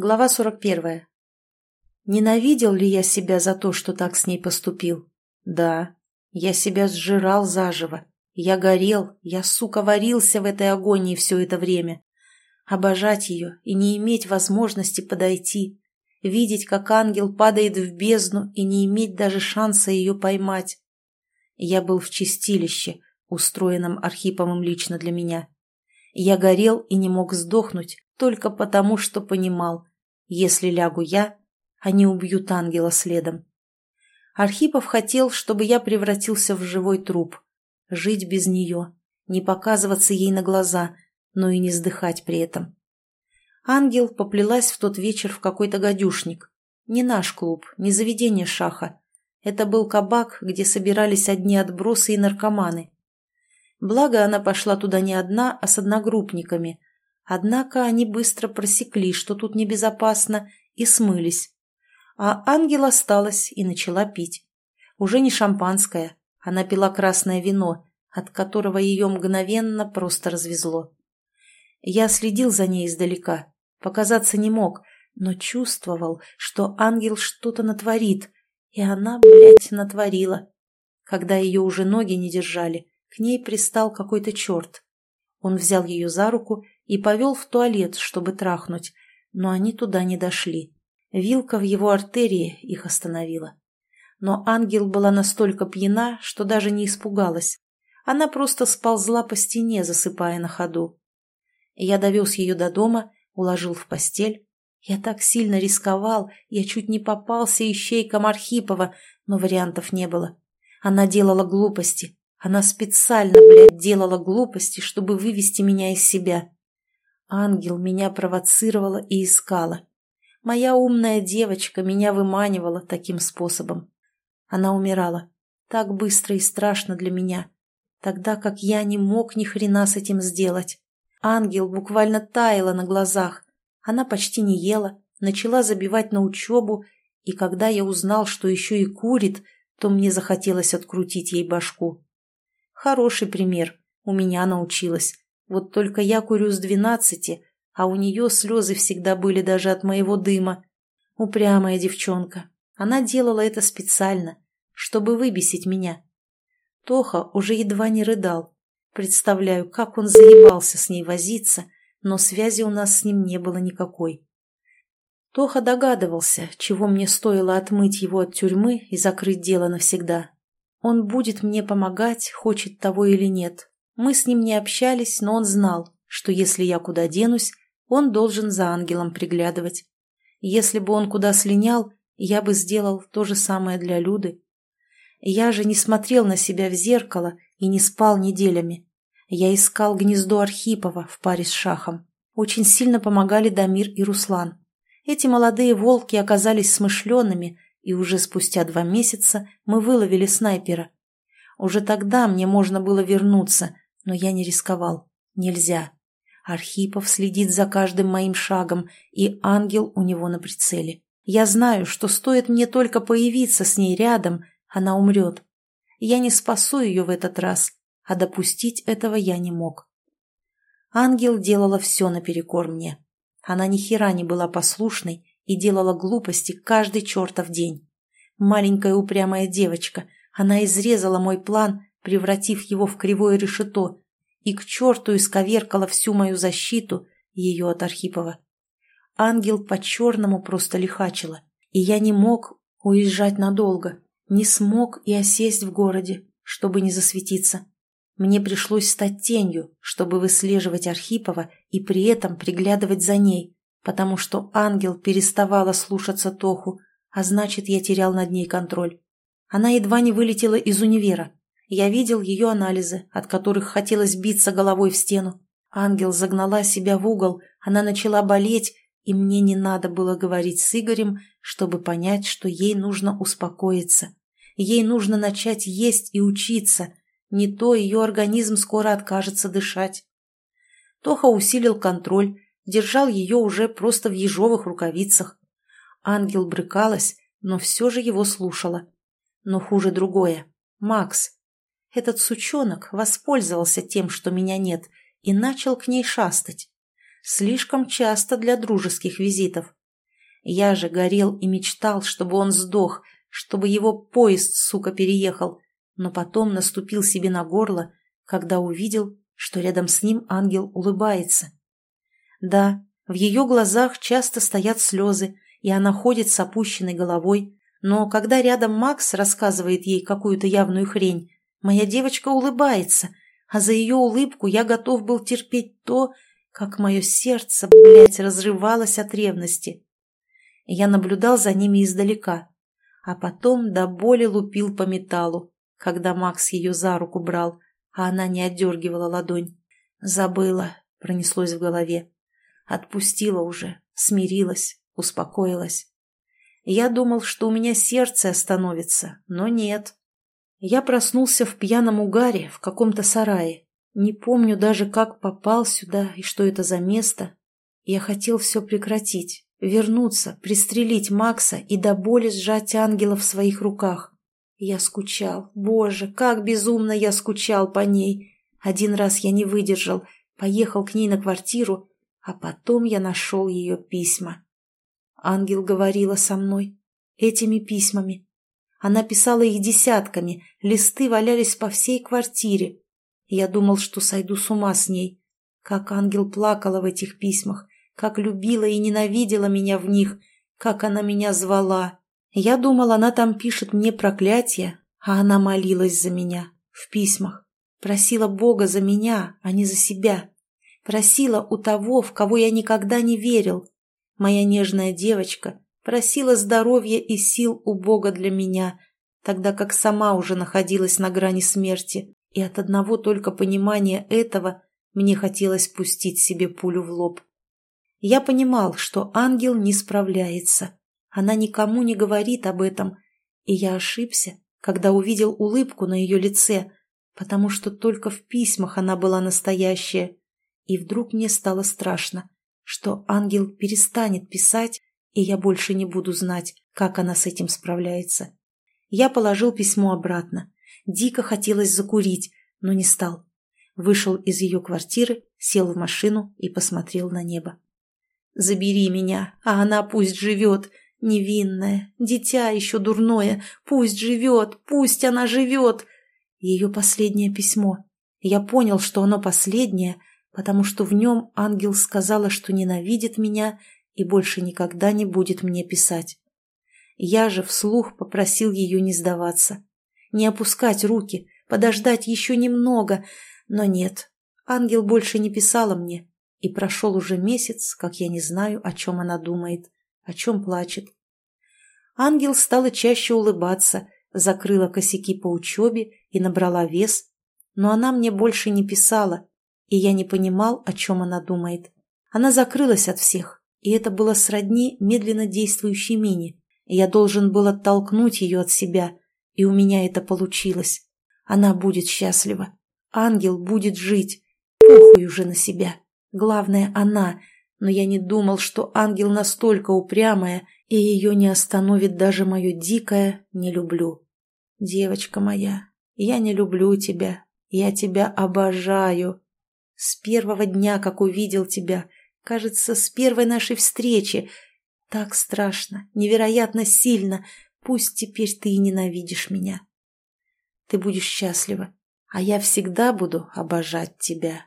Глава 41. Ненавидел ли я себя за то, что так с ней поступил? Да. Я себя сжирал заживо. Я горел, я, сука, варился в этой агонии все это время. Обожать ее и не иметь возможности подойти. Видеть, как ангел падает в бездну и не иметь даже шанса ее поймать. Я был в чистилище, устроенном Архиповым лично для меня. Я горел и не мог сдохнуть, только потому, что понимал, если лягу я, они убьют ангела следом. Архипов хотел, чтобы я превратился в живой труп, жить без нее, не показываться ей на глаза, но и не сдыхать при этом. Ангел поплелась в тот вечер в какой-то гадюшник. Не наш клуб, не заведение шаха. Это был кабак, где собирались одни отбросы и наркоманы. Благо, она пошла туда не одна, а с одногруппниками. Однако они быстро просекли, что тут небезопасно, и смылись. А ангел осталась и начала пить. Уже не шампанское, она пила красное вино, от которого ее мгновенно просто развезло. Я следил за ней издалека, показаться не мог, но чувствовал, что ангел что-то натворит, и она, блядь, натворила. Когда ее уже ноги не держали, к ней пристал какой-то черт. Он взял ее за руку и повел в туалет, чтобы трахнуть, но они туда не дошли. Вилка в его артерии их остановила. Но ангел была настолько пьяна, что даже не испугалась. Она просто сползла по стене, засыпая на ходу. Я довез ее до дома, уложил в постель. Я так сильно рисковал, я чуть не попался ищейкам Архипова, но вариантов не было. Она делала глупости, она специально, блядь, делала глупости, чтобы вывести меня из себя. Ангел меня провоцировала и искала. Моя умная девочка меня выманивала таким способом. Она умирала. Так быстро и страшно для меня. Тогда как я не мог ни хрена с этим сделать. Ангел буквально таяла на глазах. Она почти не ела, начала забивать на учебу, и когда я узнал, что еще и курит, то мне захотелось открутить ей башку. Хороший пример. У меня научилась. Вот только я курю с двенадцати, а у нее слезы всегда были даже от моего дыма. Упрямая девчонка. Она делала это специально, чтобы выбесить меня. Тоха уже едва не рыдал. Представляю, как он заебался с ней возиться, но связи у нас с ним не было никакой. Тоха догадывался, чего мне стоило отмыть его от тюрьмы и закрыть дело навсегда. Он будет мне помогать, хочет того или нет. Мы с ним не общались, но он знал, что если я куда денусь, он должен за ангелом приглядывать. Если бы он куда слинял, я бы сделал то же самое для Люды. Я же не смотрел на себя в зеркало и не спал неделями. Я искал гнездо Архипова в паре с Шахом. Очень сильно помогали Дамир и Руслан. Эти молодые волки оказались смышленными и уже спустя два месяца мы выловили снайпера. Уже тогда мне можно было вернуться, но я не рисковал. Нельзя. Архипов следит за каждым моим шагом, и ангел у него на прицеле. Я знаю, что стоит мне только появиться с ней рядом, она умрет. Я не спасу ее в этот раз, а допустить этого я не мог. Ангел делала все наперекор мне. Она ни хера не была послушной и делала глупости каждый чертов день. Маленькая упрямая девочка, она изрезала мой план, превратив его в кривое решето, и к черту исковеркала всю мою защиту, ее от Архипова. Ангел по-черному просто лихачила, и я не мог уезжать надолго, не смог и осесть в городе, чтобы не засветиться. Мне пришлось стать тенью, чтобы выслеживать Архипова и при этом приглядывать за ней, потому что ангел переставала слушаться Тоху, а значит, я терял над ней контроль. Она едва не вылетела из универа. Я видел ее анализы, от которых хотелось биться головой в стену. Ангел загнала себя в угол, она начала болеть, и мне не надо было говорить с Игорем, чтобы понять, что ей нужно успокоиться. Ей нужно начать есть и учиться, не то ее организм скоро откажется дышать. Тоха усилил контроль, держал ее уже просто в ежовых рукавицах. Ангел брыкалась, но все же его слушала. Но хуже другое. Макс. Этот сучонок воспользовался тем, что меня нет, и начал к ней шастать. Слишком часто для дружеских визитов. Я же горел и мечтал, чтобы он сдох, чтобы его поезд, сука, переехал, но потом наступил себе на горло, когда увидел, что рядом с ним ангел улыбается. Да, в ее глазах часто стоят слезы, и она ходит с опущенной головой, но когда рядом Макс рассказывает ей какую-то явную хрень, моя девочка улыбается, а за ее улыбку я готов был терпеть то, как мое сердце, блядь, разрывалось от ревности. Я наблюдал за ними издалека, а потом до боли лупил по металлу, когда Макс ее за руку брал, а она не отдергивала ладонь. «Забыла», — пронеслось в голове. Отпустила уже, смирилась, успокоилась. Я думал, что у меня сердце остановится, но нет. Я проснулся в пьяном угаре в каком-то сарае. Не помню даже, как попал сюда и что это за место. Я хотел все прекратить, вернуться, пристрелить Макса и до боли сжать ангела в своих руках. Я скучал. Боже, как безумно я скучал по ней. Один раз я не выдержал, поехал к ней на квартиру, а потом я нашел ее письма. Ангел говорила со мной. Этими письмами. Она писала их десятками, листы валялись по всей квартире. Я думал, что сойду с ума с ней. Как ангел плакала в этих письмах, как любила и ненавидела меня в них, как она меня звала. Я думал, она там пишет мне проклятие, а она молилась за меня в письмах. Просила Бога за меня, а не за себя. Просила у того, в кого я никогда не верил, Моя нежная девочка просила здоровья и сил у Бога для меня, тогда как сама уже находилась на грани смерти, и от одного только понимания этого мне хотелось пустить себе пулю в лоб. Я понимал, что ангел не справляется. Она никому не говорит об этом, и я ошибся, когда увидел улыбку на ее лице, потому что только в письмах она была настоящая, и вдруг мне стало страшно что ангел перестанет писать, и я больше не буду знать, как она с этим справляется. Я положил письмо обратно. Дико хотелось закурить, но не стал. Вышел из ее квартиры, сел в машину и посмотрел на небо. «Забери меня, а она пусть живет, невинная, дитя еще дурное, пусть живет, пусть она живет!» Ее последнее письмо. Я понял, что оно последнее, потому что в нем ангел сказала, что ненавидит меня и больше никогда не будет мне писать. Я же вслух попросил ее не сдаваться, не опускать руки, подождать еще немного, но нет, ангел больше не писала мне, и прошел уже месяц, как я не знаю, о чем она думает, о чем плачет. Ангел стала чаще улыбаться, закрыла косяки по учебе и набрала вес, но она мне больше не писала, и я не понимал, о чем она думает. Она закрылась от всех, и это было сродни медленно действующей мине. Я должен был оттолкнуть ее от себя, и у меня это получилось. Она будет счастлива. Ангел будет жить. Похуй уже на себя. Главное, она. Но я не думал, что ангел настолько упрямая, и ее не остановит даже мое дикое «не люблю». Девочка моя, я не люблю тебя. Я тебя обожаю. С первого дня, как увидел тебя, кажется, с первой нашей встречи. Так страшно, невероятно сильно. Пусть теперь ты и ненавидишь меня. Ты будешь счастлива, а я всегда буду обожать тебя.